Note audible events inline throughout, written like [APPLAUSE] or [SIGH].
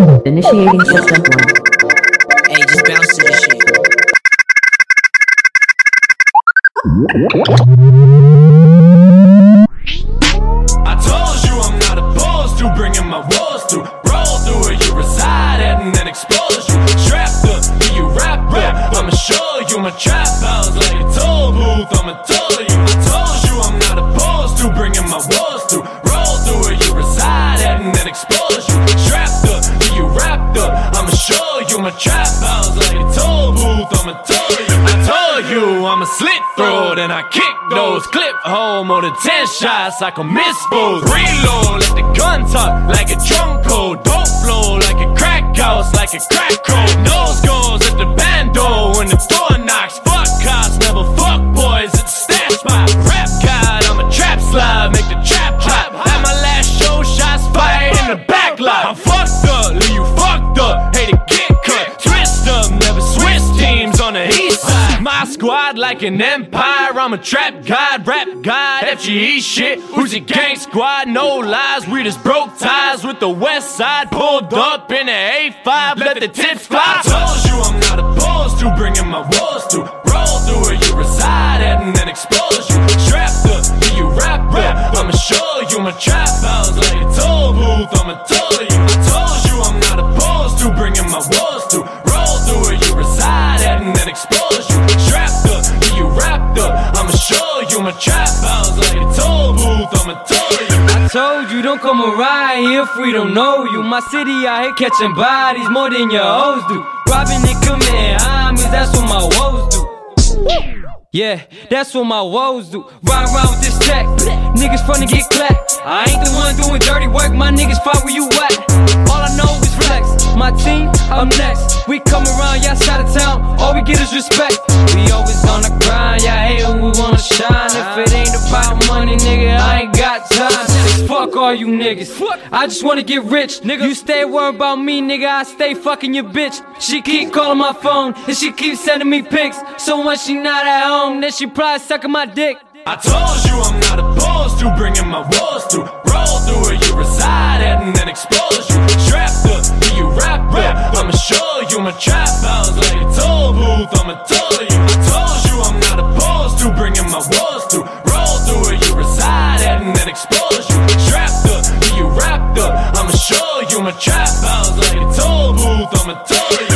Initiating system one. Hey, just bounce to this shit. I told you I'm not opposed to bringing my walls through. Roll through where you reside at and then expose you. Strapped up, do you rap rap? I'ma show you my trap throat and I kick those clip hole more than 10 shots I can miss those reload let the gun talk like a drum code dope flow like a crack house like a crack code nose goes at the bando squad like an empire. I'm a trap god rap god FGE shit. Who's your gang squad no lies we just broke ties with the west side. Pulled up in the A5 let the tips fly. I told you I'm not opposed to bringing my walls through roll through where you reside at and then expose you. Strapped up you rap rap? I'ma show you my trap house like a toll booth. I'ma tell you trap like a toll booth I'ma tell you I told you don't come around here if we don't know you. My city out here catching bodies more than your hoes do. Robbing and committing homies, that's what my woes do. Yeah, that's what my woes do. Ride around with this tech, niggas front to get clapped. I ain't the one doing dirty work, my niggas fight where you at. All I know. My team, I'm next. We come around, y'all side of town, all we get is respect. We always on the grind, y'all hate when we wanna shine. If it ain't about money, nigga, I ain't got time. Fuck all you niggas. I just wanna get rich, nigga. You stay worried about me, nigga. I stay fucking your bitch. She keep calling my phone and she keep sending me pics. So when she not at home, then she probably sucking my dick. I told you I'm not opposed to bringing my walls through. Roll through where you reside at and then expose you. Strapped up, rap? I'ma show you my trap house like a toll booth. I'ma tell you. I told you I'm not opposed to bringing my walls through. Roll through where you reside at and then expose you. Strapped up, you wrapped up? I'ma show you my trap house like a toll booth. I'ma tell you.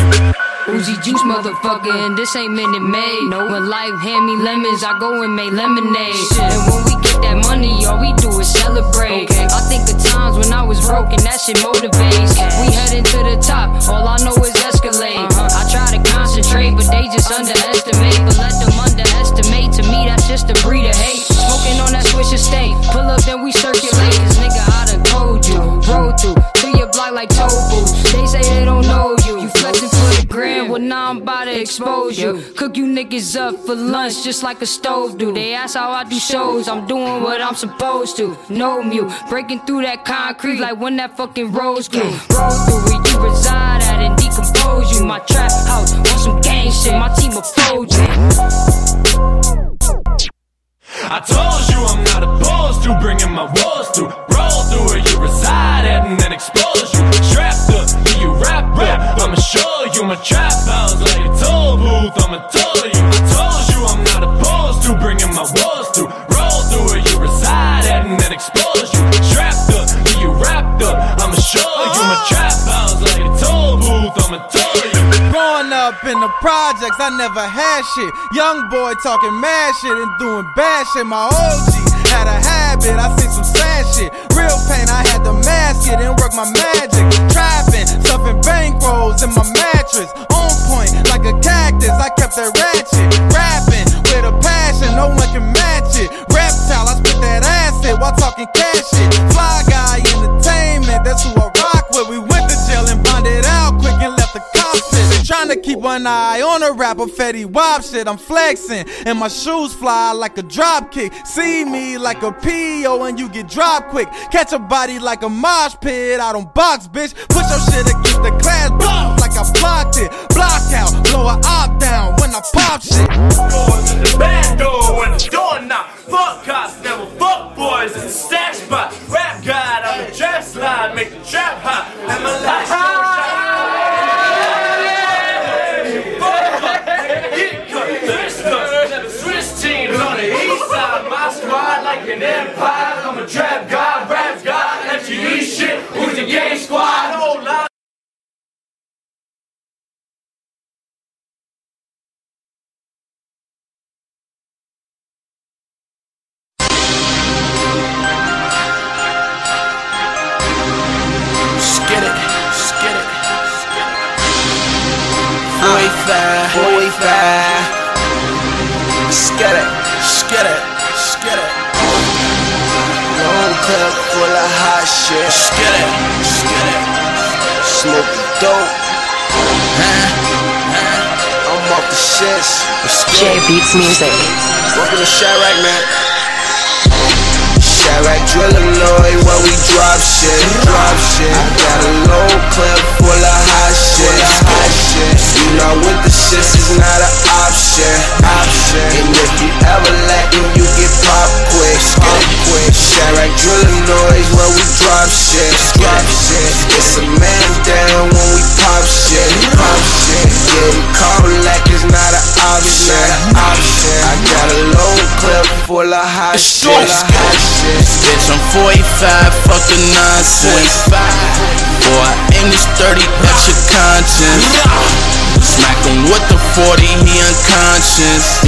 Motherfucker, and this ain't Minute Maid. No, when life hand me lemons, I go and make lemonade. And when we get that money, all we do is celebrate. I think of times when I was broken, that shit motivates. We heading to the top, all I know is escalate. Uh-huh. I try to concentrate, but they just underestimate. But let them underestimate. To me, that's just a breed of hate. Smoking on that switch state. Pull up, then we circulate. Cause nigga, I done told you. Roll through, through your block like tofu. About to expose you. Cook you niggas up for lunch just like a stove do. They ask how I do shows, I'm doing what I'm supposed to. No mute, breaking through that concrete like when that fucking rose grew. Roll through where you reside at and decompose you. My trap house, want some gang shit, my team oppose you. Projects, I never had shit. Young boy talking mad shit and doing bad shit. My OG had a habit, I seen some sad shit. Real pain, I had to mask it and work my magic. Trapping, stuffing bankrolls in my mattress. On point, like a cactus, I kept that ratchet. Rapping to keep one eye on a rapper, Fetty Wap shit. I'm flexing, and my shoes fly like a drop kick. See me like a PO, and you get dropped quick. Catch a body like a mosh pit I don't box, bitch. Put your shit against the glass, boom, like I blocked it. Block out, blow a op down when I pop shit. Doors in the back door when the door knock. Fuck cops, never fuck boys. It's a stash spot. Rap god, I'm a trap slide, make the trap hot. And my empire. I'm a trap god, rap god, let you eat shit. Who's the gang squad? No lie. Boy, fat, boy, fat. Clip full of hot shit. Scat it. Smoke dope. Huh? Huh? I'm off the shits. J Beats Music. Welcome to man. Chiraq drilling noise while we drop shit, drop shit. I got a low clip full of hot shit, hot shit. You know with the shits is not an option, option. And if you ever lacking, you get pop quick, pop quick. Chiraq drilling noise while we drop shit, drop shit. It's a man down when we pop shit, pop shit. Getting caught like it's not an option, option. I got a low clip full of hot shit, hot shit. Bitch, I'm 45, fucking nonsense. Boy, I aim this 30 at your conscience. Smack him with the 40, he unconscious.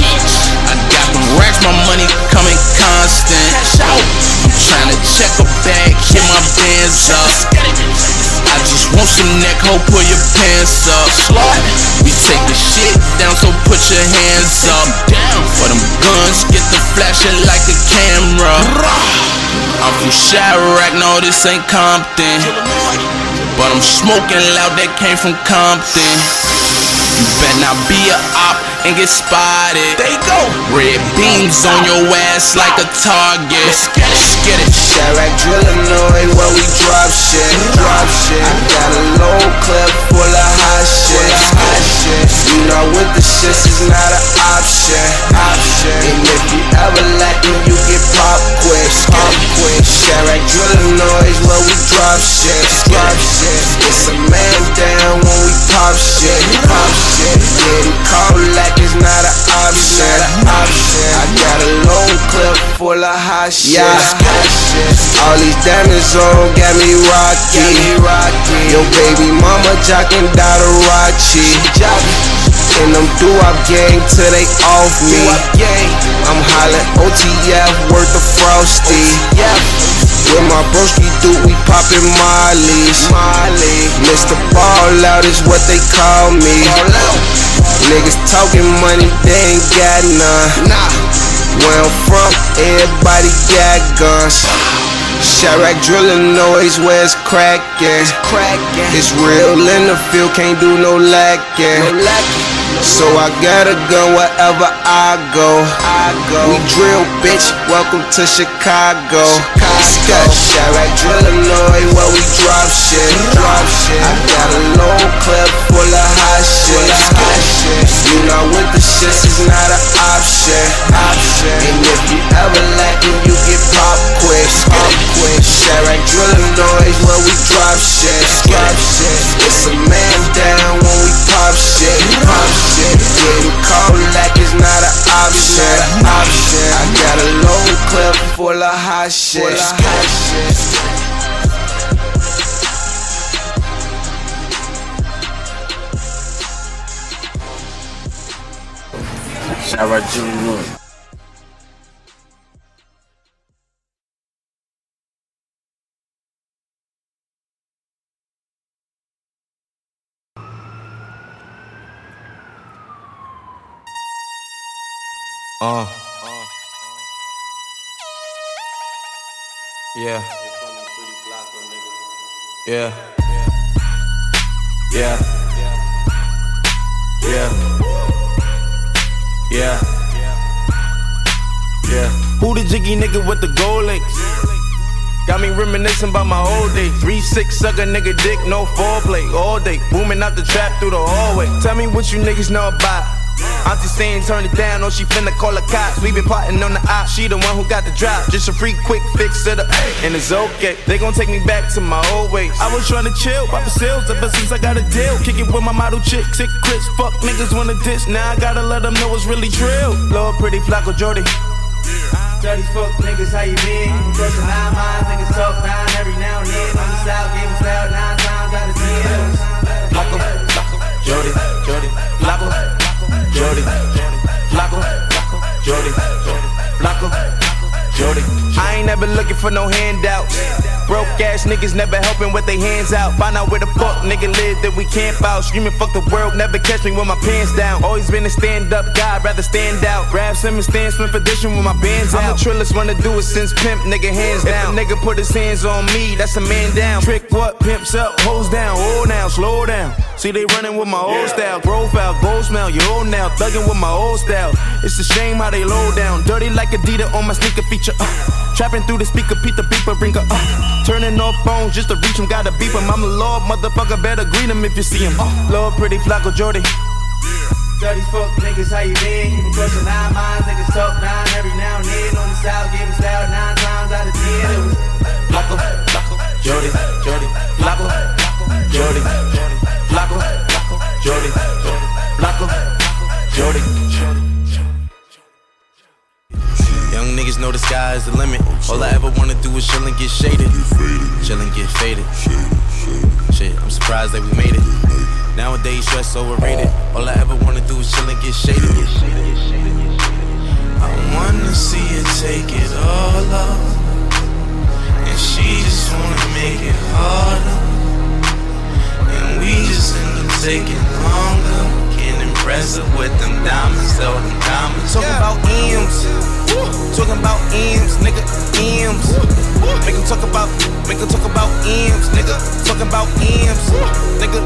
I got them racks, my money coming constant. I'm trying to check a bag, get my bands up. I just want some neck, ho, pull your pants up. We take the shit down, so put your hands up. For them guns, get the flashing like a camera. I'm from Chiraq, no, this ain't Compton. But I'm smoking loud, that came from Compton. You better not be a op and get spotted. They go. Red beams on your ass like a target. Let's get it, get it. Chiraq drilling noise while we drop shit, drop shit. I got a low clip full of hot shit, hot shit. You know with the shits is not an option, option. And if you ever lacking, you get pop quick, pop quick. Chiraq drilling noise while we drop shit, drop shit. It's a man down when we pop shit, pop shit. Getting caught like it's not an option. I got a low clip full of hot shit. All these diamonds on got me rocky, rocky. Yo baby mama jocking Dotarachi. And them doo-wop gang till they off me. I'm hollering OTF worth of frosty. With my broski dude, we poppin' Molly's. Mr. Ball out is what they call me. Niggas talking money, they ain't got none. Where I'm from, everybody got guns. Chiraq drilling noise where it's crackin'. It's real in the field, can't do no lacking. So I gotta go wherever I go. I go. We drill, bitch. Welcome to Chicago. Scott Chiraq drilling noise while we drop shit. Drop shit. I got a low clip full of hot shit. Hot shit. You know with the shits is not an option. Option. And if you ever lacking, you get pop quick. Pop quick. Chiraq drilling noise while we drop shit. Drop shit. It's a man down when we pop shit. Pop shit. Getting caught like it's not an option. Option. I got a low clip full of hot shit. Hot shit. Chirac Junior. Uh. Yeah. Yeah. Yeah. Yeah. Yeah. Yeah. Who the jiggy nigga with the gold links? Got me reminiscing about my old days. Three six sucker nigga dick, no foreplay all day. Booming out the trap through the hallway. Tell me what you niggas know about. Auntie saying turn it down, or she finna call the cops. We been plotting on the op, she the one who got the drop. Just a free quick fix it up, and it's okay. They gon' take me back to my old ways. I was trying to chill, pop the sales ever since I got a deal. Kick it with my model chick, sick Chris. Fuck niggas wanna diss, now I gotta let them know it's really drill. Lord, pretty Flacco Jody. Dirty fuck niggas, how you been? Crushing nine minds, niggas talk nine every now and then. On the south, game is loud nine times out of ten. Flacco, Jody, Jody, Flacco, Jody, Flacco, Jody, Flacco, Jody. I ain't never looking for no handouts. Broke ass niggas never helping with their hands out. Find out where the fuck nigga live that we camp out. Screaming fuck the world, never catch me with my pants down. Always been a stand up guy, rather stand out. Raf Simons Stan Smith edition with my bands out. I'm the trillest one to do it since pimp, nigga hands down. If a nigga put his hands on me, that's a man down. Trick what? Pimps up, hoes down. Oh now, slow down. See they running with my old style. Profile, gold smell, you old now. Thugging with my old style. It's a shame how they low down. Dirty like Adidas on my sneaker feature. Uh. Trapping through the speaker, Pete the beeper, ringer. Uh. Turning off phones just to reach him, gotta beep him. I'm a lord, motherfucker, better greet him if you see him. Uh. Lord, pretty Flacco Jordy. Dirty fuck niggas, how you been? You been crushing nine minds, niggas talk nine every now and then. On the south, giving style nine times out of ten. It was Flacco, Flacco, Jordy, Jordy, Flacco, Jordy, Flacco, Jordy, Flacco, Jordy. Young niggas know the sky is the limit. All I ever wanna do is chill and get shaded. Chill and get faded. Shit, I'm surprised that we made it. Nowadays, stress overrated. All I ever wanna do is chill and get shaded. I wanna see you take it all off. And she just wanna make it harder. And we just end up taking longer. Can't with them diamonds, all them diamonds. Talking about M's. Talking about M's, nigga, M's. Make them talk about, make them talk about M's, nigga. Talking about M's, nigga.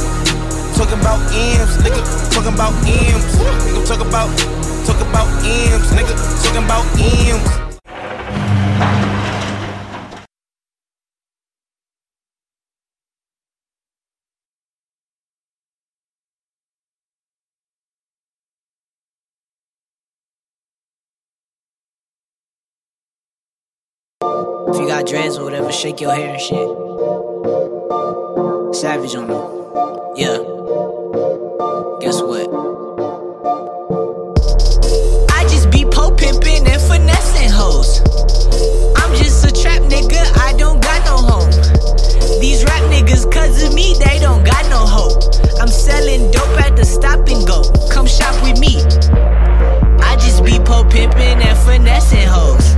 Talking about M's, nigga. Talking about M's. Nigga, talk about, talk about M's, nigga. Talking about M's. If you got dreads or whatever, shake your hair and shit. Savage on them. Yeah. Guess what? I just be po pimping and finessing hoes. I'm just a trap nigga, I don't got no home. These rap of me, they don't got no hope. I'm selling dope at the stop and go. Come shop with me. I just be po pimping and finessing hoes.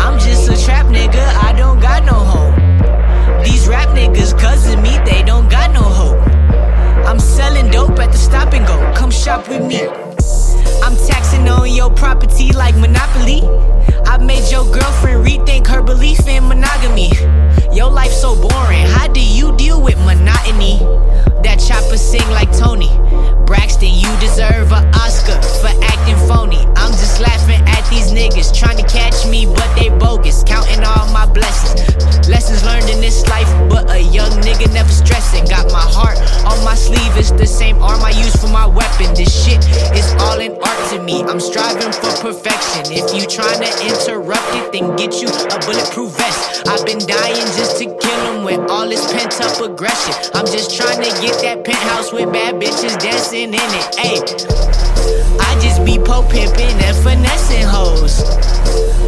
I'm just a trap nigga, I don't got no hope. These rap niggas, of me, they don't got no hope. I'm selling dope at the stop and go, come shop with me. I'm taxing on your property like Monopoly. I made your girlfriend rethink her belief in monogamy. Your life so boring, how do you deal with monotony? That chopper sing like Toni. Braxton, you deserve an Oscar for acting phony. I'm just laughing at these niggas trying to catch me, but they bogus. Counting all my blessings. Lessons learned in this life, but a young nigga never stressing. Got my heart on my sleeve, it's the same arm I use for my weapon. This shit is all an art to me. I'm striving for perfection. If you trying to interrupt it, then get you a bulletproof vest. I've been dying just to kill him with all this pent up aggression. I'm just trying to get that penthouse with bad bitches dancing in it. Ayy. I just be po pimping and finessing hoes.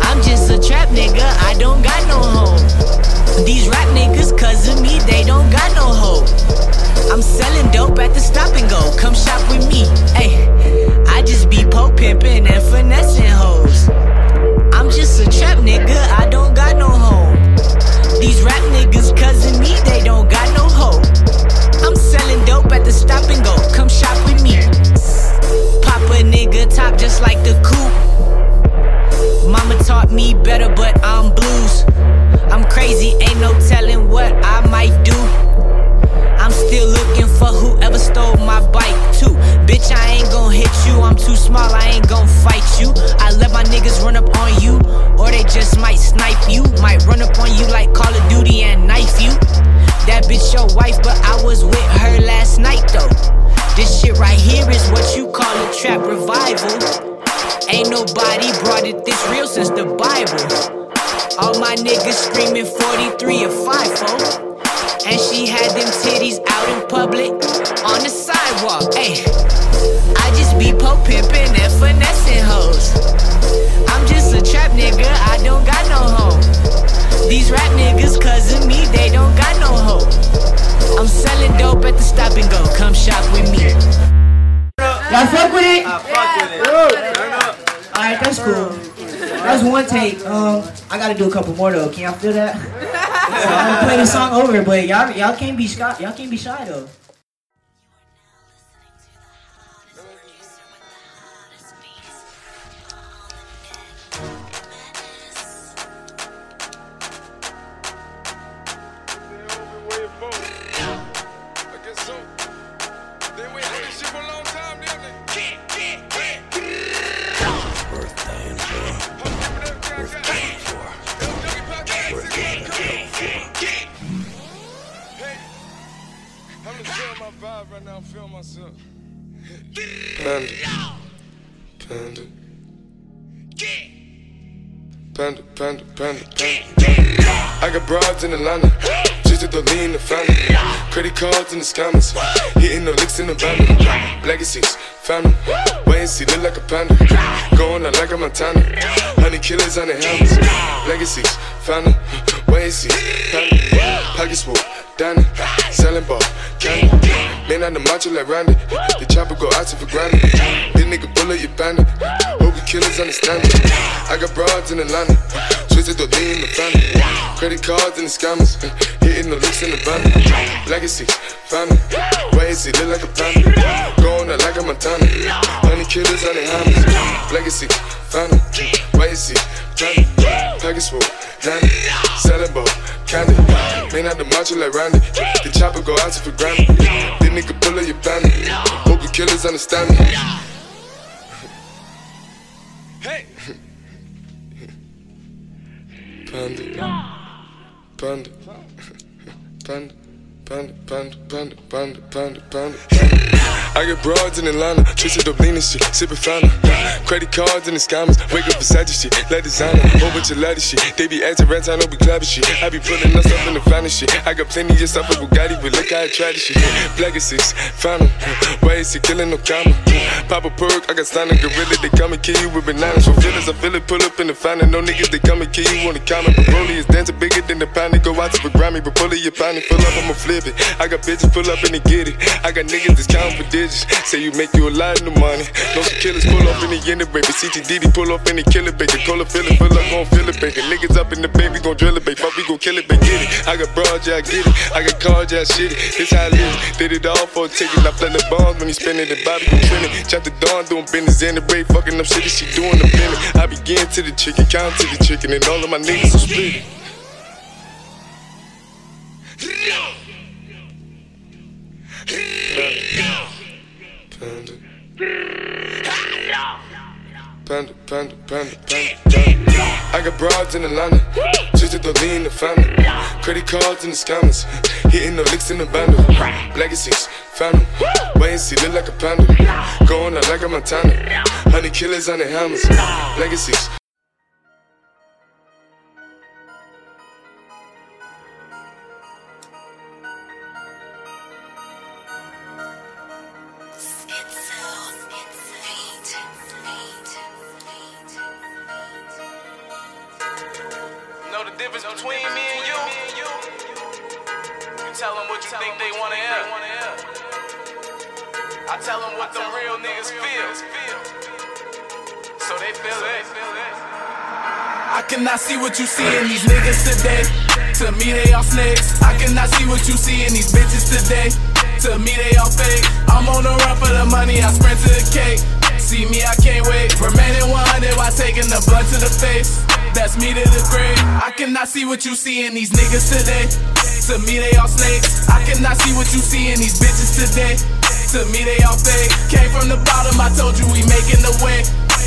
I'm just a trap nigga, I don't got no home. These rap niggas, cause of me, they don't got no hope. I'm selling dope at the stop and go, come shop with me. Ayy, I just be po pimping and finessing hoes. I'm just a trap nigga, I don't got no home. These rap niggas, of me, they don't got no hope. I'm selling dope at the stop and go, come shop with me. Pop a nigga top just like the coupe. Mama taught me better, but I'm blues. I'm crazy, ain't no telling what I might do. I'm still looking for whoever stole my bike too. Bitch, I ain't gon' hit you. I'm too small, I ain't gon' fight you. I let my niggas run up just might snipe you. Might run up on you like Call of Duty and knife you. That bitch your wife, but I was with her last night though. This shit right here is what you call a trap revival. Ain't nobody brought it this real since the Bible. All my niggas screaming 43 or 5 and she had them titties out in public on the sidewalk. Ayy, be po pimping and finessing hoes. I'm just a trap nigga, I don't got no home. These rap niggas, cause of me, they don't got no hope. I'm selling dope at the stop and go, come shop with me. Y'all fuck with it? Alright, that's cool. That's one take. Um, I gotta do a couple more though. Can y'all feel that? [LAUGHS] I'm gonna play the song over, but y'all y'all can't be shy. Y'all can't be shy though. Myself. Panda. Panda. Panda, panda, panda, panda. I got broads in Atlanta. Just to lean the family. Credit cards in the scammers. Hitting the licks in the van. Legacies, family. Wait and see, look like a panda. Going out like a Montana. Honey killers on the helmets. Legacies, family. Wait and see, panda. Pockets full. Danny, selling ball, candy. Man on the macho like Randy. The chopper go out for granted. This nigga bullet, you bandit. Hope you killers understand it. I got broads in Atlanta. Twisted the lean in the family. Credit cards and the scammers. Hitting the licks in the van. Legacy, family. Why is he look like a panda? Going out like a Montana. Honey killers on the hammers. Legacy, family. Why is he? Panda. Package full. Danny. Selling ball, candy. Man out the macho like Randy. The chopper go out for granted. This nigga pull up your. Hope you killers understand me. Hey! Panda. Panda. Panda. Panda, panda, panda, panda, panda, panda. I get broads in Atlanta, twisted up lean and shit, sippin' fountain. Credit cards and the scammers, wake up your shit, like designer, of ladder shit. They be acting rats, I know be clapping shit. I be pulling us up in the finest shit. I got plenty of stuff with Bugatti, but look how I tried this shit. Black is six, Why is he killing no comma? Pop a perk, I got stunning gorilla, they come and kill you with bananas. For feelings, I feel it, pull up in the fountain. No niggas, they come and kill you on the comment. But Broly is dancing bigger than the pound, go out to the Grammy, but pull it, your pound, fill up, I'ma flip it. I got bitches pull up and they get it. I got niggas that's counting for digits. Say you make you a lot of money. No killers pull up in the end baby. CTDD pull up in the killer baby. Cola fill it, fill up, gon' fill it, baby. Niggas up in the baby, gon' drill it, baby. Fuck, we gon' kill it, baby. Get it. I got broad, yeah, I get it. I got cards, yeah, I shit it. This how I live. Did it all for a ticket. I play the bombs when he spinning the Bobby, you trending. Chop the dawn, doing business in the break. Fucking up shit, she doing the minute. I begin to the chicken, count to the chicken, and all of my niggas are split. Panda, panda, panda, panda, panda. I got broads in Atlanta, just to lean in the family. Credit cards and the scammers, hitting the licks in the bundle. Legacies, them. Wait and see, look like a panda. Going out like a Montana. Honey killers on the hammers. Legacies. Cannot see what you see in these niggas today. To me, they all snakes. I cannot see what you see in these bitches today. To me, they all fake. I'm on the run for the money, I sprint to the cake. See me, I can't wait. Remaining 100 while taking the blood to the face. That's me to the grave. I cannot see what you see in these niggas today. To me, they all snakes. I cannot see what you see in these bitches today. To me, they all fake. Came from the bottom, I told you we making the way.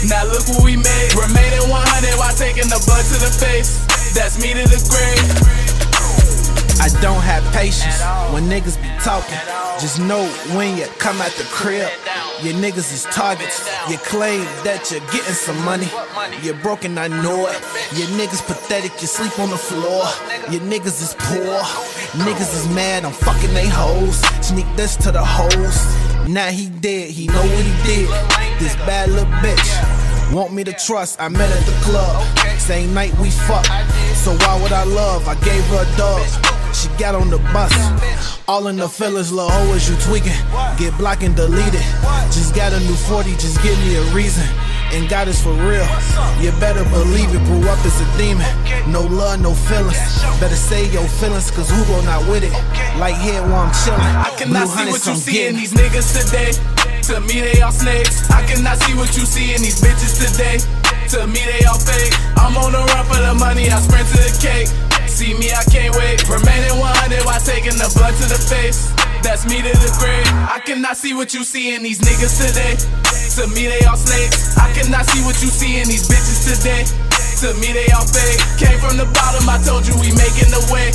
Now look what we made. Remaining 100 while taking the blood to the face. That's me to the grave. I don't have patience when niggas be talking. Just know when you come out the crib, your niggas is targets. You claim that you're getting some money. You're broken, I know it. Your niggas pathetic, you sleep on the floor. Your niggas is poor. Niggas is mad, I'm fucking they hoes. Sneak this to the hoes. Now he dead, he know what he did. This bad little bitch. Want me to trust, I met at the club. Same night we fucked. So why would I love? I gave her a dog. She got on the bus. All in the feelings, lil' hoe, is you tweaking? Get blocked and deleted. Just got a new 40, just give me a reason. and God is for real. You better believe it, grew up as a demon. No love, no feelings. Better say your feelings, cause who Hugo not with it. Like here while I'm chillin'. I cannot see what you see in these niggas today. To me, they all snakes. I cannot see what you see in these bitches today. To me, they all fake. I'm on the run for the money, I sprint to the cake. See me, I can't wait. Remaining 100 while taking the blood to the face. That's me to the grave. I cannot see what you see in these niggas today. To me, they all snakes. I cannot see what you see in these bitches today. To me, they all fake. Came from the bottom, I told you we making the way.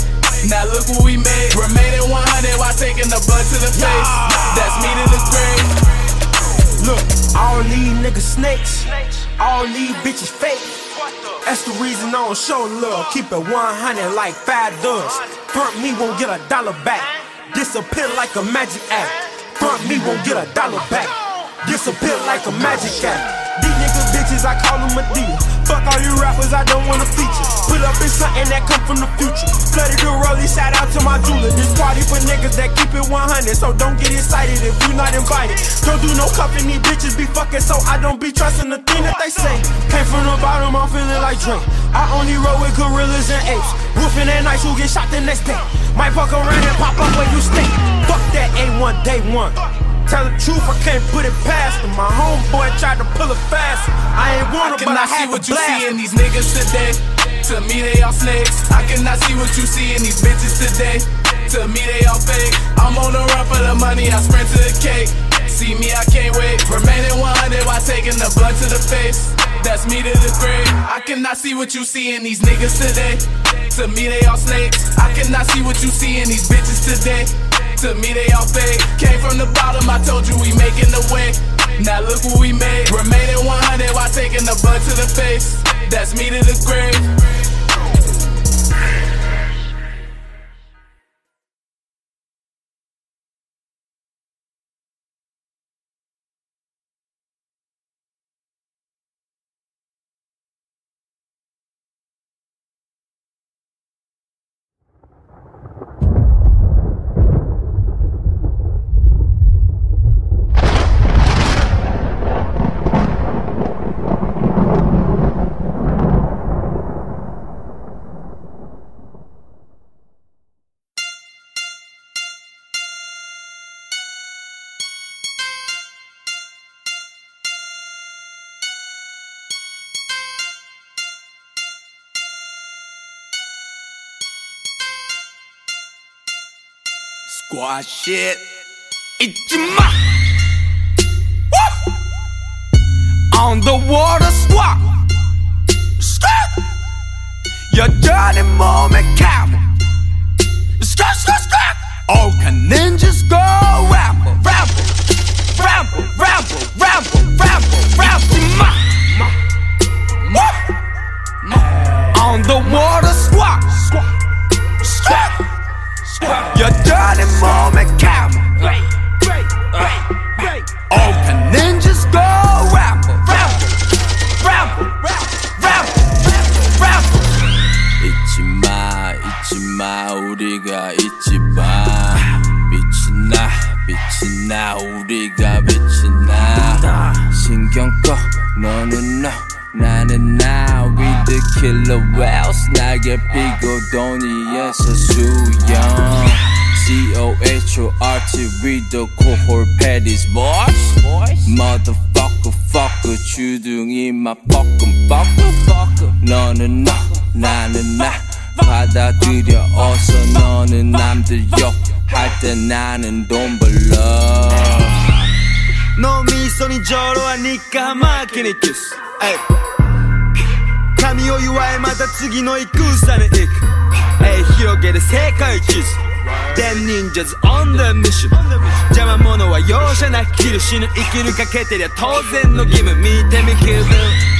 Now look what we made. Remaining 100 while taking the blood to the face. That's me to the grave. Look, all these niggas snakes. All these bitches fake. That's the reason I don't show love. Keep it 100 like five does. Front me won't get a dollar back. Disappear like a magic act. Front me won't get a dollar back. Disappear like a magic act. These niggas bitches, I call them a deal. Fuck all you rappers, I don't wanna feature. Put up in something that come from the future. Flooded For niggas that keep it 100, so don't get excited if you not invited. Don't do no cuffing, these bitches be fucking, so I don't be trusting the thing that they say. Came from the bottom, I'm feeling like Drake. I only roll with gorillas and apes. Woofing at night, who get shot the next day. Might fuck around and pop up where you stay. Fuck that A1 day one. Tell the truth, I can't put it past him. My homeboy tried to pull it fast. I ain't want it, but I cannot see had what to you see in these niggas today. To me, they all snakes. I cannot see what you see in these bitches today. To me, they all fake. I'm on the run for the money, I sprint to the cake. See me, I can't wait. Remaining 100 while taking the blood to the face. That's me to the grave. I cannot see what you see in these niggas today. To me, they all snakes. I cannot see what you see in these bitches today. To me, they all fake. Came from the bottom, I told you we making the way. Now look what we made. Remaining 100 while taking the blood to the face. That's me to the grave. Squad shit. Ichima. Woo! On the water squad. Skirt. Your dirty mom and camel. Skirt, skirt, skirt. All can ninjas go ramble, ramble, ramble, ramble, ramble, ramble, ramble. Ma. Woo! On the water squad. Skirt. Mom and camel. All can ninjas go ramble, ramble, ramble, ramble, ramble. 잊지 마, 잊지 마, 우리가 잊지 마. 빛이 나, 빛이 나, 우리가 빛이 나. 신경 꺼, 너는 너. 나는 나 with the killer whales 날개 삐고 도니에서 수영 C-O-H-O-R-T with the cohort patties boys Motherfucker fucker 주둥이 막 뻐끔 뻐끔 너는 너 나는 나 받아들여 어서 너는 남들 욕할 때 나는 돈 벌러 脳みそにジョロは日課マーケにキス。エイ神を祝いまた次の戦に行く。広げる世界地図。Them ninjas on the mission 邪魔者は容赦なく切る。死ぬ生きるかけてりゃ当然の義務。見てみ気分。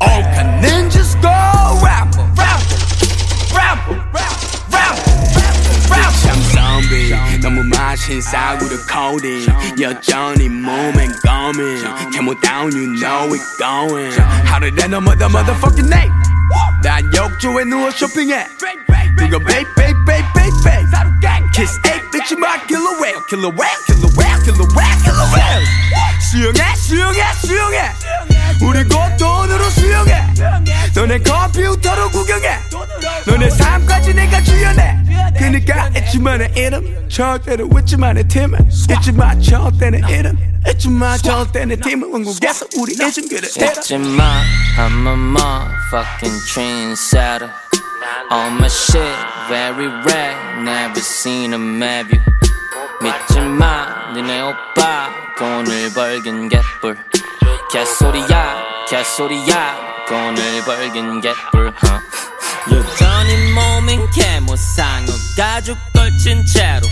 All On Ninjas go rapper, rapper, rapper, rapper, rapper, rapper. I'm zombie. 너무 마신 싸구려 코딩 여전히 몸엔 검은 Camel down you know it going. 하루 내 넘어 the motherfucking name. 난 욕조에 누워 쇼핑해. 누가 베이 베이 베이 베이 베이 Kiss 8 bitch my killer whale killer whale killer whale killer whale killer whale 수영해 수영해 수영해 우리 곧 돈으로 수영해 너네 컴퓨터로 구경해 너네 삶까지 내가 주연해 그니까 잊지 마내 이름 절대로 잊지 마내 팀은 잊지 마 절대 내 이름 잊지 마 절대 내 팀은 왕국에서 우리 잊은 그래 잊지 마 I'm a motherfucking trendsetter All my shit very rare Never seen a map you 믿지 마 니네 오빠 돈을 벌긴 개뿔 개소리야 개소리야 돈을 벌긴 개뿔 huh? 여전히 몸엔 개모상어 가죽 걸친 채로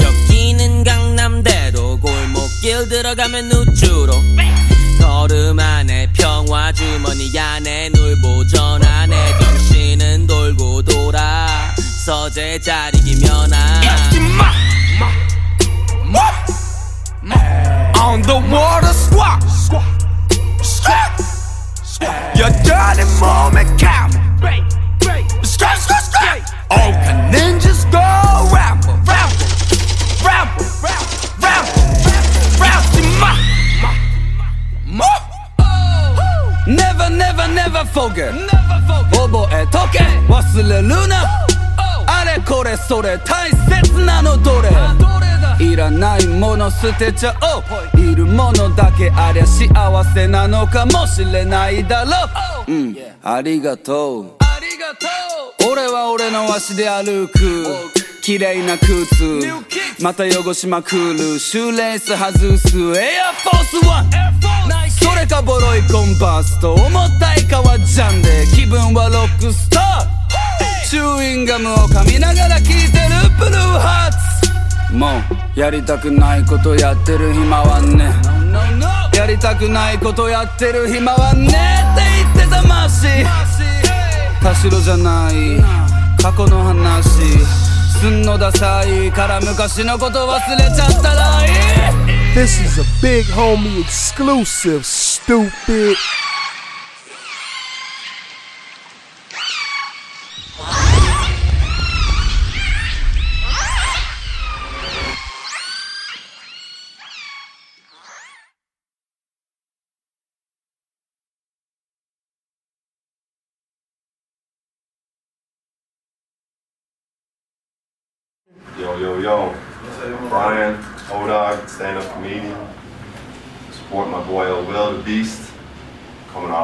여기는 강남대로 골목길 들어가면 우주로 걸음 안에 평화 주머니 안에 놀보전 안에 정신은 돌고 돌아 서재 자리기면 아 On the water squat 여전히 몸 それ大切なのどれ？いらないもの捨てちゃおう。いるものだけありゃ幸せなのかもしれないだろう。うん。ありがとう。俺は俺の足で歩く。綺麗な靴。また汚しまくるシューレース外す。エアフォースワンそれかボロいコンバースと重たい革ジャンで。気分はロックスターチューインガムを噛みながら聴いてるブルーハーツ。もうやりたくないことやってる暇はね。やりたくないことやってる暇はねって言ってたマシ。田代じゃない。過去の話。すんのダサい。から昔のこと忘れちゃったらいい。This is a big homie exclusive, stupid.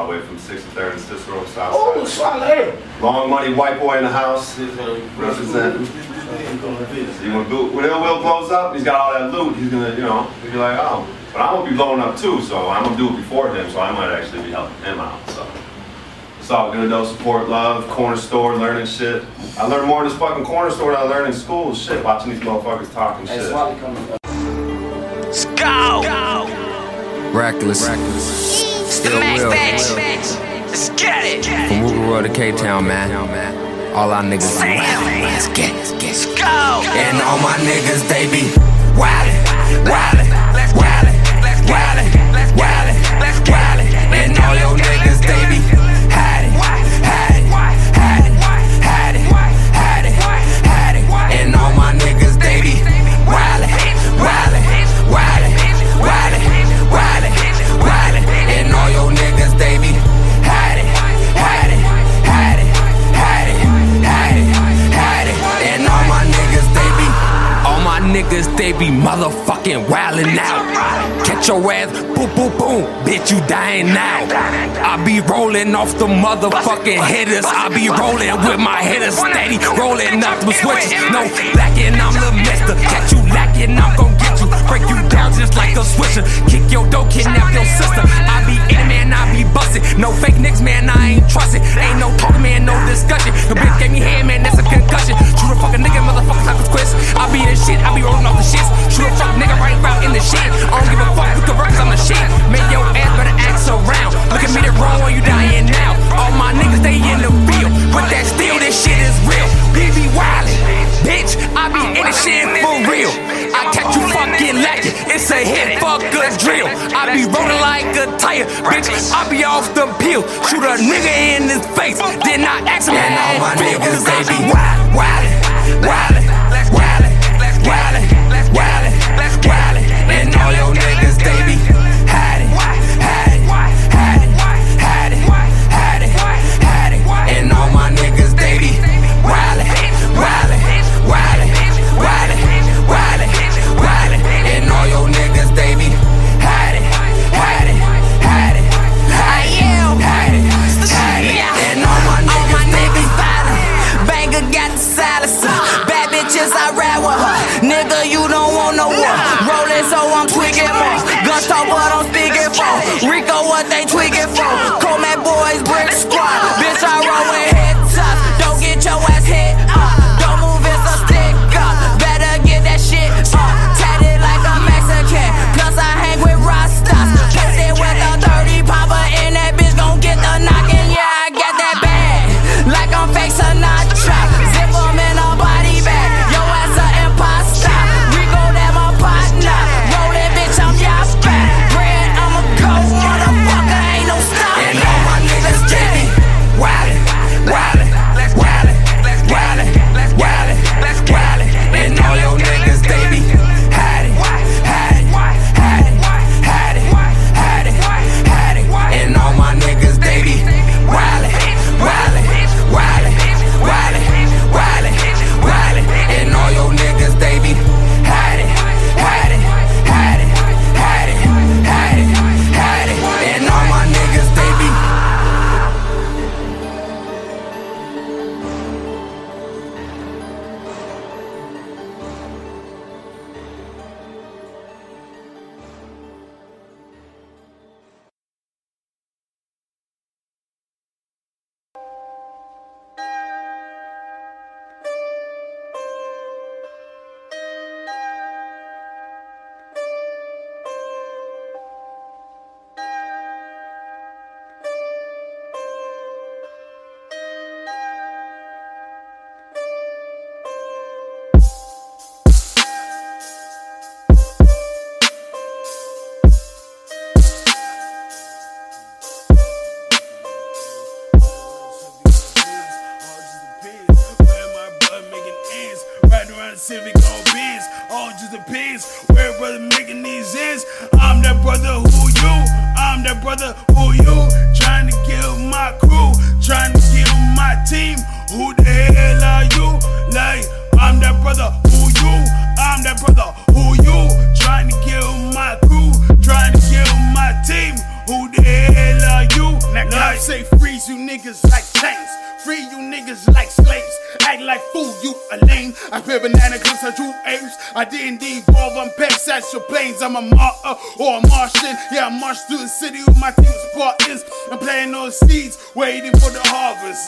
All the way from 63rd and Cicero, South Oh, Side. Long money, white boy in the house. Representing. So you want to do, when L Will blows up, he's got all that loot, he's gonna, you know, he'll be like, oh. But I'm gonna be blowing up too, so I'm gonna do it before him, so I might actually be helping him out, so. It's all good though, support, love, corner store, learning shit. I learned more in this fucking corner store than I learned in school. Shit, watching these motherfuckers talking shit. Go! Reckless. Still will. Let's get it! From Woogaroo to K-Town, man. All our niggas wildin'. Let's get it, let's. Go! And all my niggas, they be wildin', wildin', wildin', wildin', wildin', wildin'. And all your niggas, they be niggas, they be motherfucking wildin' out. Catch your ass, boom, boom, boom, bitch, you dying now. I be rolling off the motherfucking hitters. I be rolling with my hitters steady, rolling up them switches. No lacking, I'm the mister. Catch you lacking, I'm gon' get you. Break you down just like a swisher. Kick your door, kidnap your sister. I be in man, I be busted. No fake nicks, man, I ain't trusted. Ain't no talking, man, no discussion. The bitch gave me hand, man, that's a concussion. Shoot a fucking nigga, motherfucker, like a quiz. I be in shit, I be rolling off the shits. Shoot a fuck nigga right round in the shit. I don't give a fuck, can work, cause I'm the shit. Make your ass better act around. Look at me, the wrong one, you dying now. All my niggas, tire, bitch. I be off the pill. Shoot a nigga in his face, then I ask him. And all my niggas, they be wild, wildin', wildin', wildin', wildin', wildin', wildin'. And all your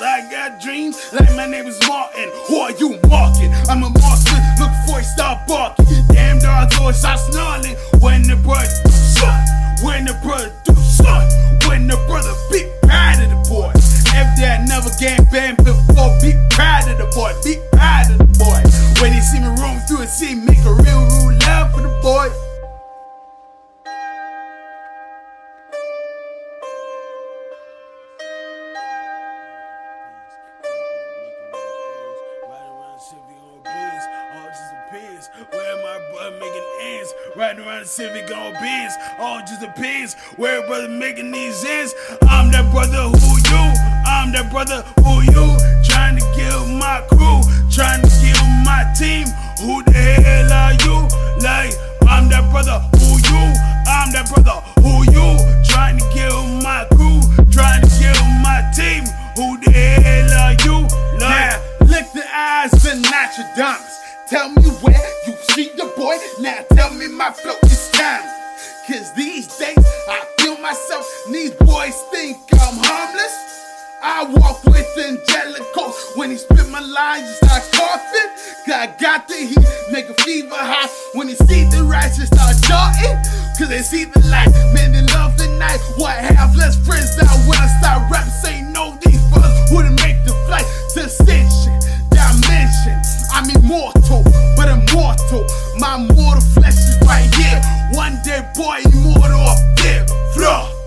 I got dreams like my name is Martin. Who are you marking? I'm a marksman. Look for it, start barking. Damn dogs always start snarling when the brother on all just a depends where brother making these ends. I'm that brother who you, I'm that brother who you, trying to kill my crew, trying to kill my team. Who the hell are you? Like, I'm that brother who you, I'm that brother who you, trying to kill my crew, trying to kill my team. Who the hell are you? Like, Now, lick the eyes of Notre Dames. Tell me where you see the boy. Now tell me my flow is time. Cause these days I feel myself, these boys think I'm harmless. I walk with Angelico when he spit my lines, just start coughing. I got the heat, make a fever high. When he see the just start darting. Cause they see the light, man, they love the night. What have less friends now when I start rapping? Say no, these brothers wouldn't make the flight to ascension, dimension. I'm immortal, Mortal, My mortal flesh is right here. One day, boy, immortal up there. Fluh.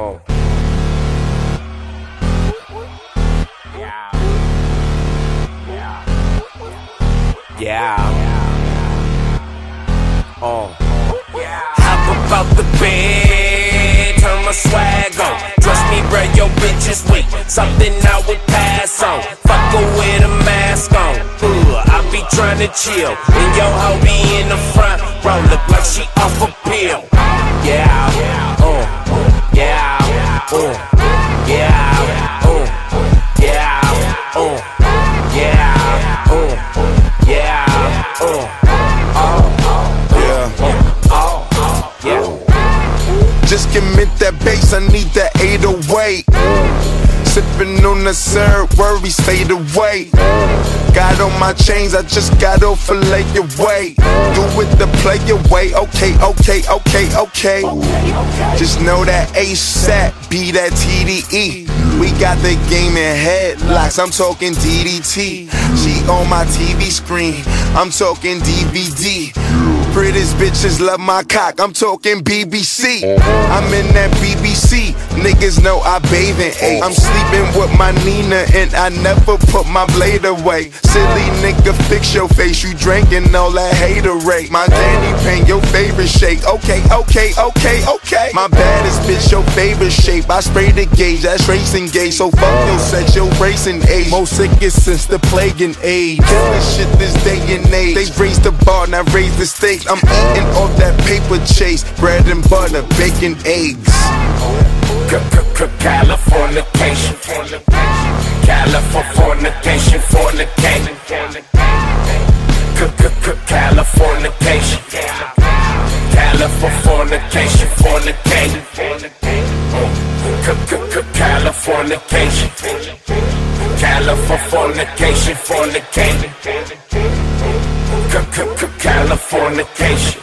Oh. Yeah. Oh. Hop about the bed, turn my swag on. Trust me, bro, your bitch is weak. Something I would pass on. Fuck her with a mask on. Ooh, I be trying to chill. And yo, hoe be in the front row, look like she off a pill. Yeah, uh, yeah, uh, yeah, uh, yeah, uh, yeah, uh, yeah, uh. Just commit that bass, I need that 808. Sipping on the syrup, worries fade away. Got on my chains, I just got off a fillet away. Do it the play away, okay, okay, okay, okay. Just know that ASAP, be that TDE. We got the game in headlocks, I'm talking DDT. She on my TV screen, I'm talking DVD. Prettiest bitches love my cock, I'm talking BBC. I'm in that BBC, niggas know I bathe in eight. I'm sleeping with my Nina and I never put my blade away. Silly nigga, fix your face, you drinking all that haterade. My Danny paint your favorite shake, okay, okay, okay, okay. My baddest bitch, your favorite shape. I spray the gauge, that's racing gauge. So fuck your sex, your racing age. Most sickest since the plague and AIDS. Killing shit this day and age. They raised the bar, now raise the stakes. I'm eating off that paper chase, bread and butter, bacon, eggs. Californication. Californication, Cook, Californication. Californication, fornication. Californication. Californication, fornication. Californication.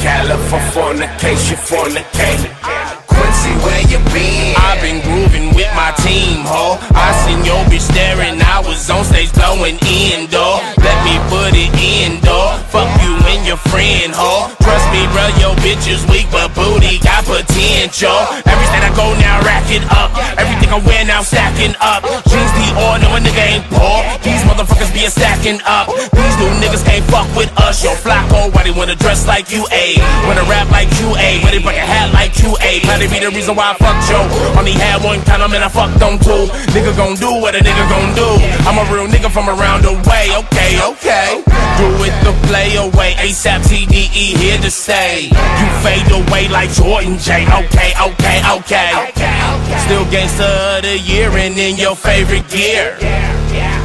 Californication, fornication. Quincy, where you been? I've been grooving with my team, ho. I seen your bitch staring, I was on stage blowing indoor. Let me put it indoor. Fuck you and your friend, ho. Trust me, bro, your bitch is weak, but booty got potential. Every state I go now, rack it up. Everything I wear now, stacking up. Jeans the order, nigga ain't poor. These motherfuckers be a stacking up. These new niggas can't fuck with us. Yo, Flacko why they wanna dress like you, a Wanna rap like you, a Why they break a hat like you, a Probably be the reason why I fucked Joe. Only had one kind of man, I fucked them too. Nigga gon' do what a nigga gon' do. I'm a real nigga from around the way, okay, okay. Do it the play away, ASAP TDE here to stay. You fade away like Jordan J, okay, okay, okay. Still gangsta of the year and in your favorite gear.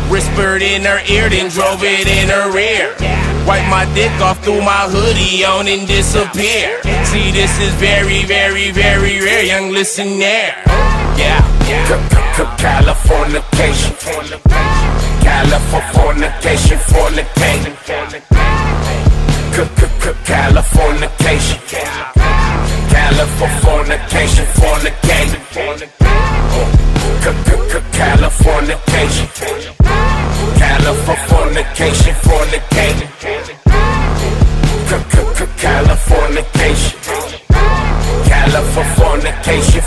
Whispered in her ear, then drove it in her rear. Wipe my dick off, threw my hoodie on and disappear. See, this is very, very, very rare, young listen there. Yeah, Californication. Californication, fornicating. Californication. Californication, fornicating. Oh. Californication. Californication. Californication. Californication,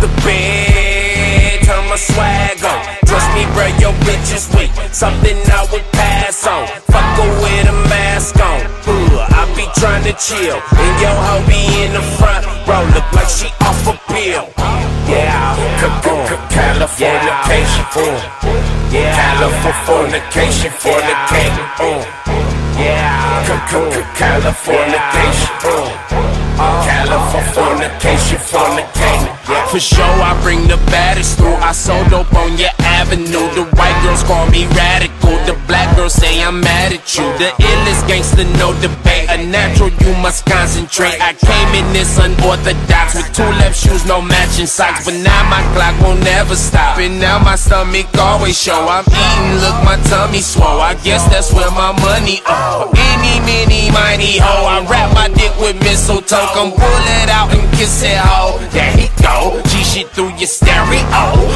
the bed, turn my swag on. Trust me, bro, your. Something I would pass on. Fuck her with a mask on. Be trying to chill. And yo, hoe be in the front row. Look like she off a pill. Yeah, Californication. Yeah, Californication, fornicating. Yeah, Californication. Uh, Californication, fornicating. For sure, I bring the baddest through. I sold dope on your avenue. The white girls call me radical. The black girls say I'm mad at you. The illest gangster, no debate. A natural, you must concentrate. I came in this unorthodox with two left shoes, no matching socks. But now my clock won't never stop. And now my stomach always show. I'm eating, look, my tummy swole. I guess that's where my money oh. Any, mini, mighty ho. I wrap my dick with mistletoe. Come pull it out and kiss it, ho. There he go. G shit through your stereo.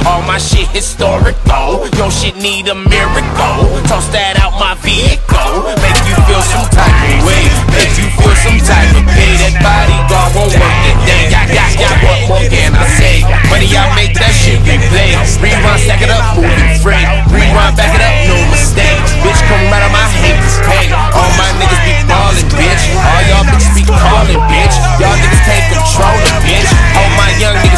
All my shit historical. Your shit need a miracle. Toss that out my vehicle. Make you feel some type of way. Make you feel some type of way. That bodyguard won't work today. Yeah, yeah, yeah. What more can I say? Money I make that shit replay. Rewind, stack it up, moving free. Rewind, back it up, no mistake. Bitch, come right on my haters pay. All my niggas be ballin', bitch. All y'all bitches be callin', bitch. Y'all niggas take control of bitch. All my young niggas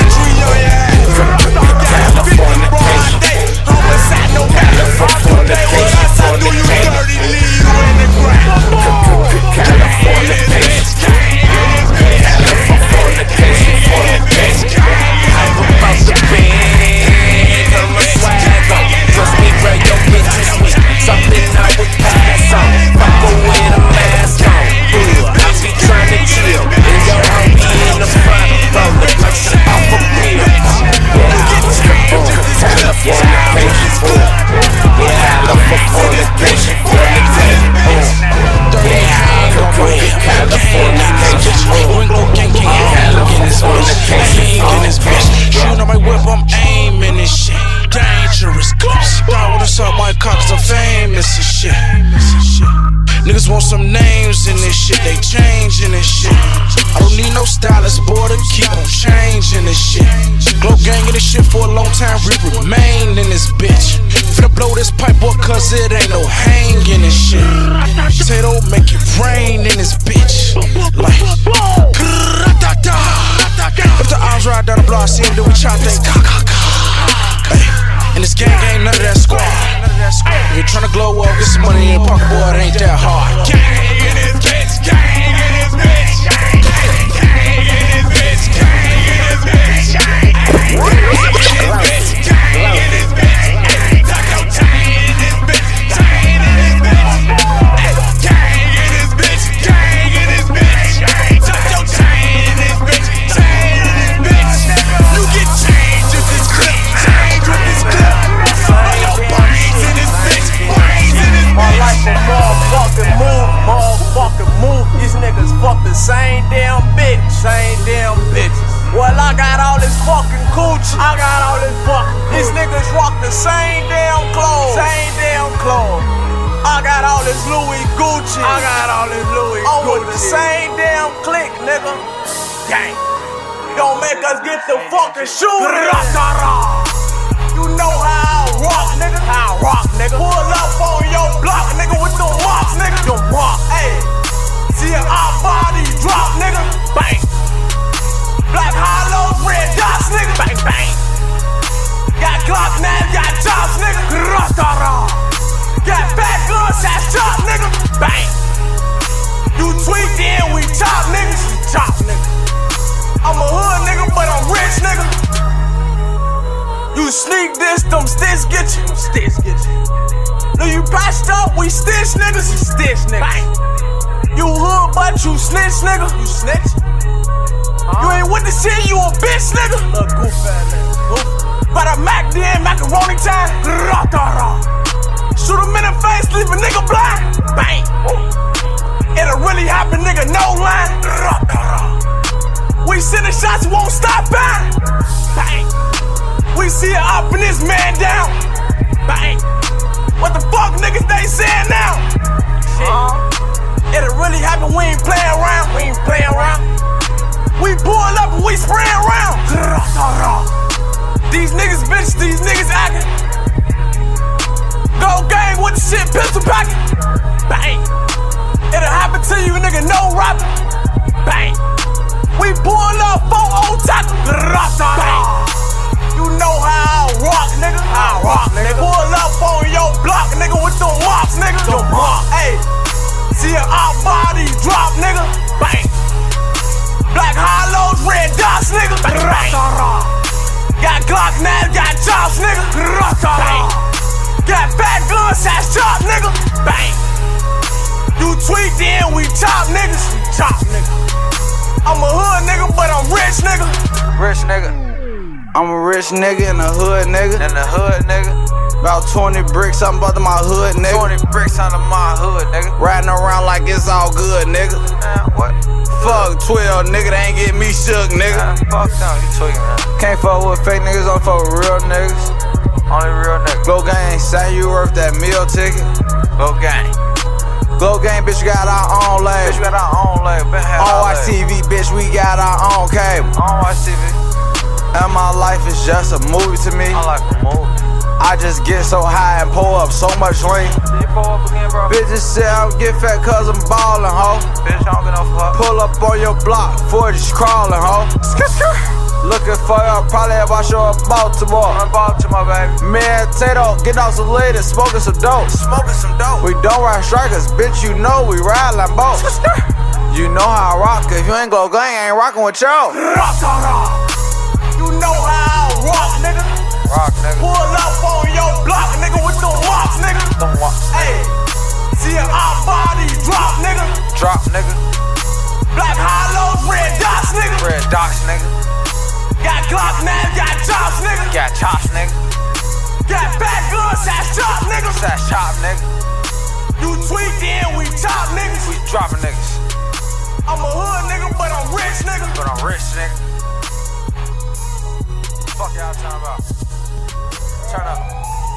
Shooting on my whip, I'm aiming this shit. Dangerous. Dog, what's up, my cock, I'm famous and shit. Niggas want some names in this shit, they changing this shit. I don't need no stylist, boy, to keep on changing this shit. Glo Gang in this shit for a long time, we remain in this bitch. Finna blow this pipe, boy, cause it ain't no hang in this shit. Potato make it rain in this bitch. Like, block, see him do we chop Hey, and this gang ain't none of that squad. If you tryna glow up, get some money in your pocket, boy, it ain't that hard. Gang in this bitch, gang in this bitch, gang in this bitch, gang in this bitch, gang in this bitch, I got all this fuck. These niggas rock the same damn clothes. Same damn clothes. I got all this Louis Gucci. I got all this Louis oh, Gucci. With the same damn click, nigga. Gang. Don't make us get the fucking shooting. You know how I rock, nigga. How I rock, nigga. Pull up on your block, nigga, with the rocks, nigga. The rock, hey. See our body drop, nigga. Bang. Got Glock now, got chops, nigga. Got bad guns, ass chop, nigga. Bang. You tweak, then we chop, niggas. We chop, nigga. I'm a hood nigga, but I'm rich, nigga. You sneak this, them sticks get you. Sticks get you. No, you patched up, we stitch niggas. We stitch niggas. Bang. You hood, but you snitch, nigga. You snitch. You ain't with the shit, you a bitch, nigga. Look goof ass nigga. Goof. But a Mac then, macaroni time. Shoot him in the face, leave a nigga blind. Bang. It'll really happen, nigga, no line. We sending shots, won't stop, bang. Bang. We see it up and this man down. Bang. What the fuck niggas they saying now? Uh, it'll really happen, we ain't playing around. We ain't playing around. We pull up and we spray around. These niggas bitch, these niggas acting. Go gang with the shit, pistol pocket. Bang. It'll happen to you, nigga, no rapping. Bang. We pull up, four old tackle. Bang. You know how I rock, nigga. I rock, nigga. Pull up on your block, nigga, with the mops, nigga. The mop, hey. See our body drop, nigga. Bang. Black hollows, red dots, nigga. Bang. Got Glock now, got chops, nigga. Bang. Got bad guns, ass chop, nigga. Bang. You tweak, then we chop, niggas. We chop, nigga. I'm a hood nigga, but I'm rich, nigga. Rich nigga. I'm a rich nigga and a hood nigga. And the hood, nigga. About 20 bricks, I'm about to my hood, nigga. 20 bricks under my hood, nigga. Riding around like it's all good, nigga. Man, what? Fuck 12, nigga, they ain't get me shook, nigga. Man, fuck them, you tweaking, man. Can't fuck with fake niggas, don't fuck with real niggas. Only real niggas. Glo Gang, say you worth that meal ticket. Glo Gang. Glo Gang, bitch, we got our own label. Bitch, we got our own label. Been had On our watch. TV, bitch, we got our own cable. On watch TV. And my life is just a movie to me. I like a movie. I just get so high and pull up so much lean. Did you pull up again, bro? Bitches say I'm get fat cause I'm ballin', ho. Bitch, I don't no fuck. Pull up on your block, forties crawling, ho. Looking for y'all, probably about you in Baltimore. I'm Baltimore, baby. Man, Tato, get off some ladies, smoking some dope. Smoking some dope. We don't ride strikers, bitch, you know we ride like boats. You know how I rock, if you ain't Glo Gang, I ain't rockin' with y'all. Rock, rock. You know how I rock, nigga. Rock, nigga. Pull up on your block, nigga, with the wops, nigga. The wops. Hey, see our body drop, nigga. Drop, nigga. Black hollows, red dots, nigga. Red dots, nigga. Got Glock now, got chops, nigga. Got chops, nigga. Got bad guns, ass chop, nigga. Ass chop, nigga. You tweak, then we chop, niggas. We dropping niggas. I'm a hood nigga, but I'm rich, nigga. But I'm rich, nigga. Fuck y'all talking about? Turn up.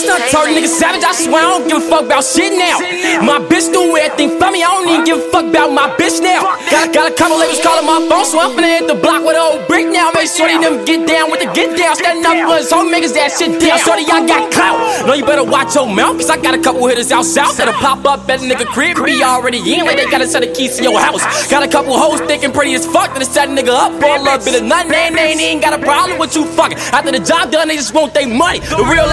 Start turning niggas savage. I swear I don't give a fuck about shit now. My bitch do everything for me. I don't even give a fuck about my bitch now. Got, got a couple labels calling my phone, so I'm finna hit the block with a old brick now. Make sure they them get down with the get down. Standing up for his niggas that shit down. Shorty, y'all got clout. No, you better watch your mouth, cause I got a couple hitters out south that'll pop up at a nigga crib. Be already in, like they gotta set the keys to your house. Got a couple hoes thinking pretty as fuck that'll set a nigga up for a little bit of nothing. They, they ain't got a problem with you fucking. After the job done, they just want their money. The real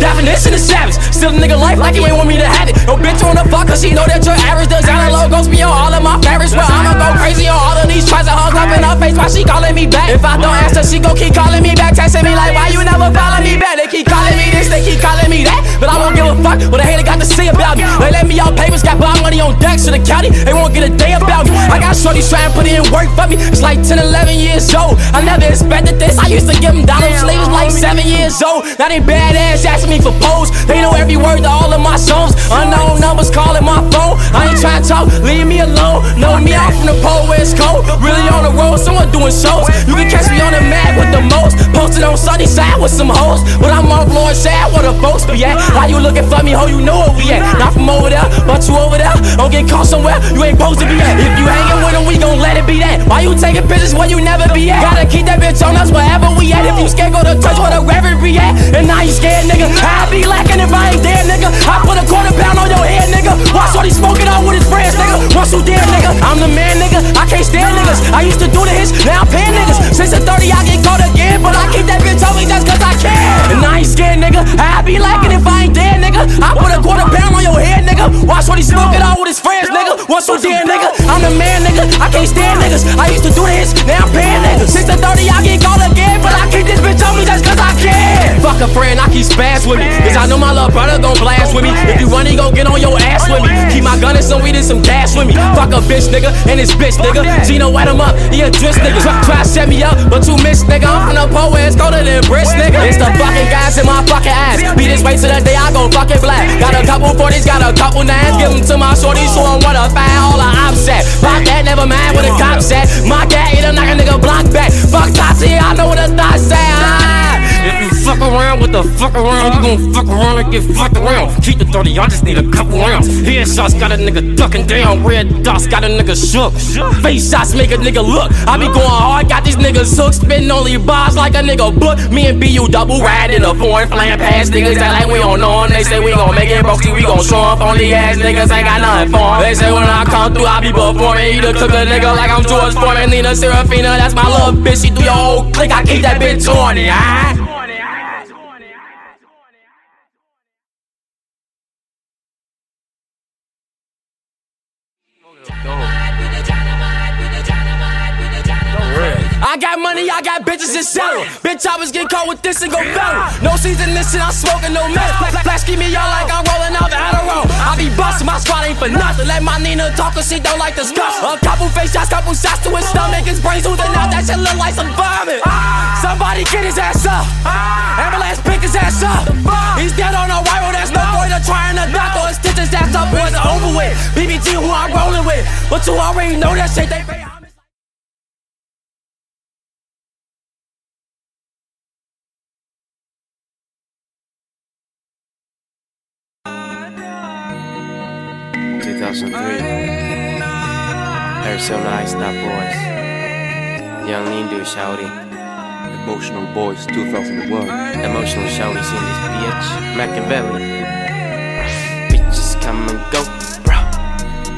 definition is savage. Still a nigga life like you ain't want me to have it. No bitch wanna fuck, cause she know that your average designer logos be on all of my favorites. But I'ma go crazy on all of these tries to hug up in her face while she calling me back. If I don't answer, she gon' keep calling me back, texting me like, why you never follow me back? They keep calling me this, they keep calling me that. But I won't give a fuck what a hater got to say about me. They let me out papers, got bond money on decks to the county. They won't get a day about me. I got shorties trying to put in work for me. It's like 10, 11 years old. I never expected this. I used to give them dollar sleeves like 7 years old. Now they badass asking me for pose. They know every word to all of my songs. Unknown numbers calling my phone. I ain't trying to talk, leave me alone. Know me out from the pole where it's cold. Really on the road, someone doing shows. You can catch me on the map. On sunny side with some hoes. But I'm on Lord side where the folks be at. Why you looking for me, ho? You know where we at. Not from over there, but you over there. Don't get caught somewhere you ain't supposed to be at. If you hanging with them, we gon' let it be that. Why you taking pictures when you never be at? Gotta keep that bitch on us wherever we at. If you scared, go to touch where the reverend be at. And now you scared, nigga. I be lacking if I ain't there, nigga. I put a quarter pound on your head, nigga. Watch what he smoking out with his friends, nigga. Once you there, nigga. I'm the man, nigga. I can't stand niggas. I used to do the hits, now I'm paying niggas. Since the 30, I get caught again, but I keep that bitch on me just cause I can. And I ain't scared, nigga. I be lacking if I ain't there, nigga. I put a quarter pound on your head, nigga. Watch what he smoking out with his friends, nigga. Once you there, nigga. I'm the man, nigga. I can't stand niggas. I used to do this, now I'm paying niggas. Since the 30, I get caught again, but I keep this bitch on me just cause I can. Fuck a friend, I keep spaz with me. Cause I know my little brother gon' blast with me. If you run, he gon' get on your ass with me. Keep my gun and some weed and some cash with me. Fuck a bitch, nigga, and his bitch, nigga. Gino wet him up, he a dress nigga. Try, try set me up, but you miss, nigga. I'm from the pole bricks, nigga. It's the fucking guys in my fucking ass. Be this way to the day I go fucking black. Got a couple 40s, got a couple nines. Give them to my shorties, so I'm what a find all the upset. Pop that, never mind where the cops at. My cat, it'll knock a nigga block back. Fuck Tati, I know what the thoughts say. Ah. Fuck around with the fuck around, you gon' fuck around and get fucked around. Keep the 30, I just need a couple rounds. Headshots got a nigga ducking down. Red dots got a nigga shook. Face shots make a nigga look. I be going hard, got these niggas hooked. Spitting only bars like a nigga book. Me and BU double riding a foreign flying past niggas that like we don't know know 'em. They say we gon' make it broke, see we gon' show up. Only ass niggas ain't got nothing for. They say when I come through, I be performing. Either cook a nigga like I'm George Foreman. Nina Serafina, that's my little bitch. She do your whole click, I keep that bitch horny, ah. I got money, I got bitches and settle. Bitch, I was getting caught with this and go better. No season, this shit, I'm smoking no metal. Flash, keep me y'all like I'm rolling out the Adderall. I be busting, my squad ain't for nothing. Let my Nina talk, cause she don't like the discuss. A couple face shots, couple shots to his stomach. His brains oozing out, that shit look like some vomit. Somebody get his ass up. Ambulance pick his ass up. He's dead on a white road, there's no point of trying to dock or stitch his ass up, boys over with. BBT, who I'm rolling with. But you already know that shit, they pay. 2003. Arizona Ice Not Boys. Young Indu Shouty. Emotional Boys 2001. Emotional Shouties in this bitch. Machiavelli. Bitches come and go, bruh.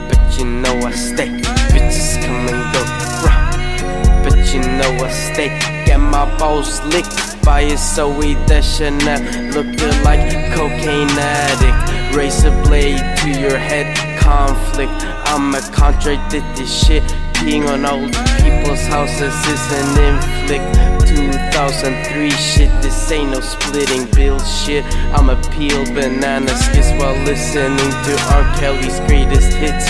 But you know I stay. Bitches come and go, bruh. But you know I stay. Get my balls licked by a Zooey Deschanel. Looking like cocaine addict. Razor blade to your head conflict. I'ma a this shit. Peeing on old people's houses is an inflict. 2003 shit, this ain't no splitting bill shit. I'm a peel banana skits while listening to R. Kelly's greatest hits.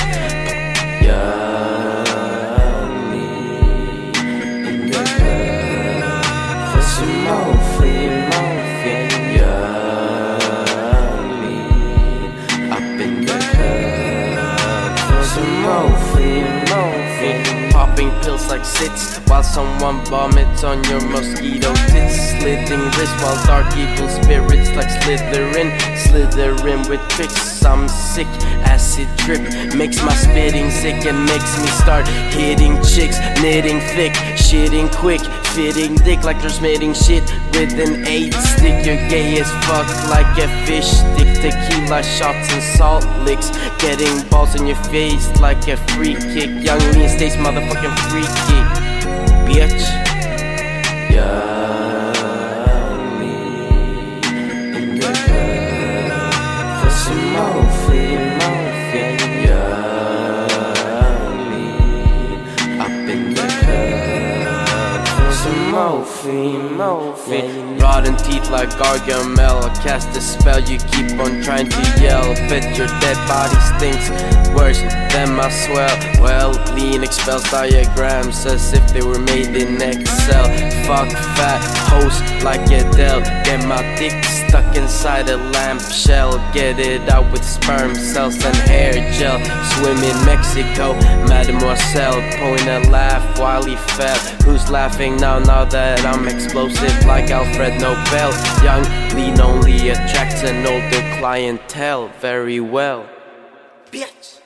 For some more, pills like sits while someone vomits on your mosquito tits. Slitting wrist while dark evil spirits like slithering, slithering with tricks. I'm sick, acid drip makes my spitting sick and makes me start hitting chicks, knitting thick, shitting quick, fitting dick like they're shit with an eight stick. You're gay as fuck like a fish stick, tequila shots and salt licks, getting balls in your face like a free kick. Yung Lean stays motherfucking free kick, bitch. Club for morphine. Yung Lean up in the for some morphine, morphine. Rotten teeth like Gargamel. I cast a spell, you keep on trying to yell. Bet your dead body stinks worse than my swell. Well, lean expels diagrams as if they were made in Excel. Fuck fat host like Adele. Get my dick stuck inside a lamp shell. Get it out with sperm cells and hair gel. Swim in Mexico, Mademoiselle. Point a laugh while he fell. Who's laughing now? Now that I'm explosive like Alfred Nobel. Yung Lean only attracts an older clientele very well. Bitch.